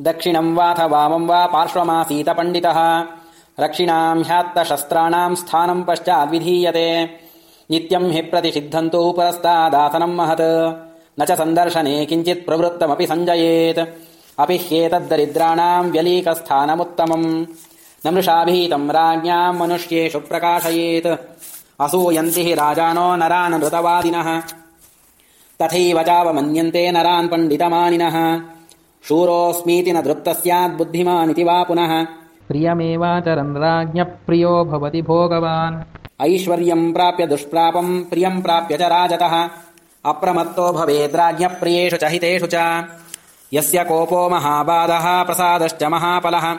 दक्षिणम् वाथ वामम् वा पार्श्वमासीत पण्डितः। रक्षिणाम् ह्यात्तशस्त्राणाम् स्थानम् पश्चाद्विधीयते नित्यम् हि प्रतिषिद्धन्तु पुरस्तादासनम् महत्। न च सन्दर्शने किञ्चित् प्रवृत्तमपि सञ्जयेत्। अपि ह्येतद्दरिद्राणाम् व्यलीकस्थानमुत्तमम्। न मृषाभीतम् राज्ञाम् मनुष्येषु प्रकाशयेत्। असूयन्ति हि राजानो नरान् मृतवादिनः तथैव चावमन्यन्ते नरान् पण्डितमानिनः शूरोऽस्मीति न दृप्तः स्याद्बुद्धिमानिति वा पुनः। प्रियमेवाचरन् राज्ञः प्रियो भवति भोगवान्। ऐश्वर्यम् प्राप्य दुष्प्रापम् प्रियम् प्राप्य च राजतः। अप्रमत्तो भवेद्राज्ञः प्रियेषु च हितेषु च। यस्य कोपो महाबाधः प्रसादश्च महाफलः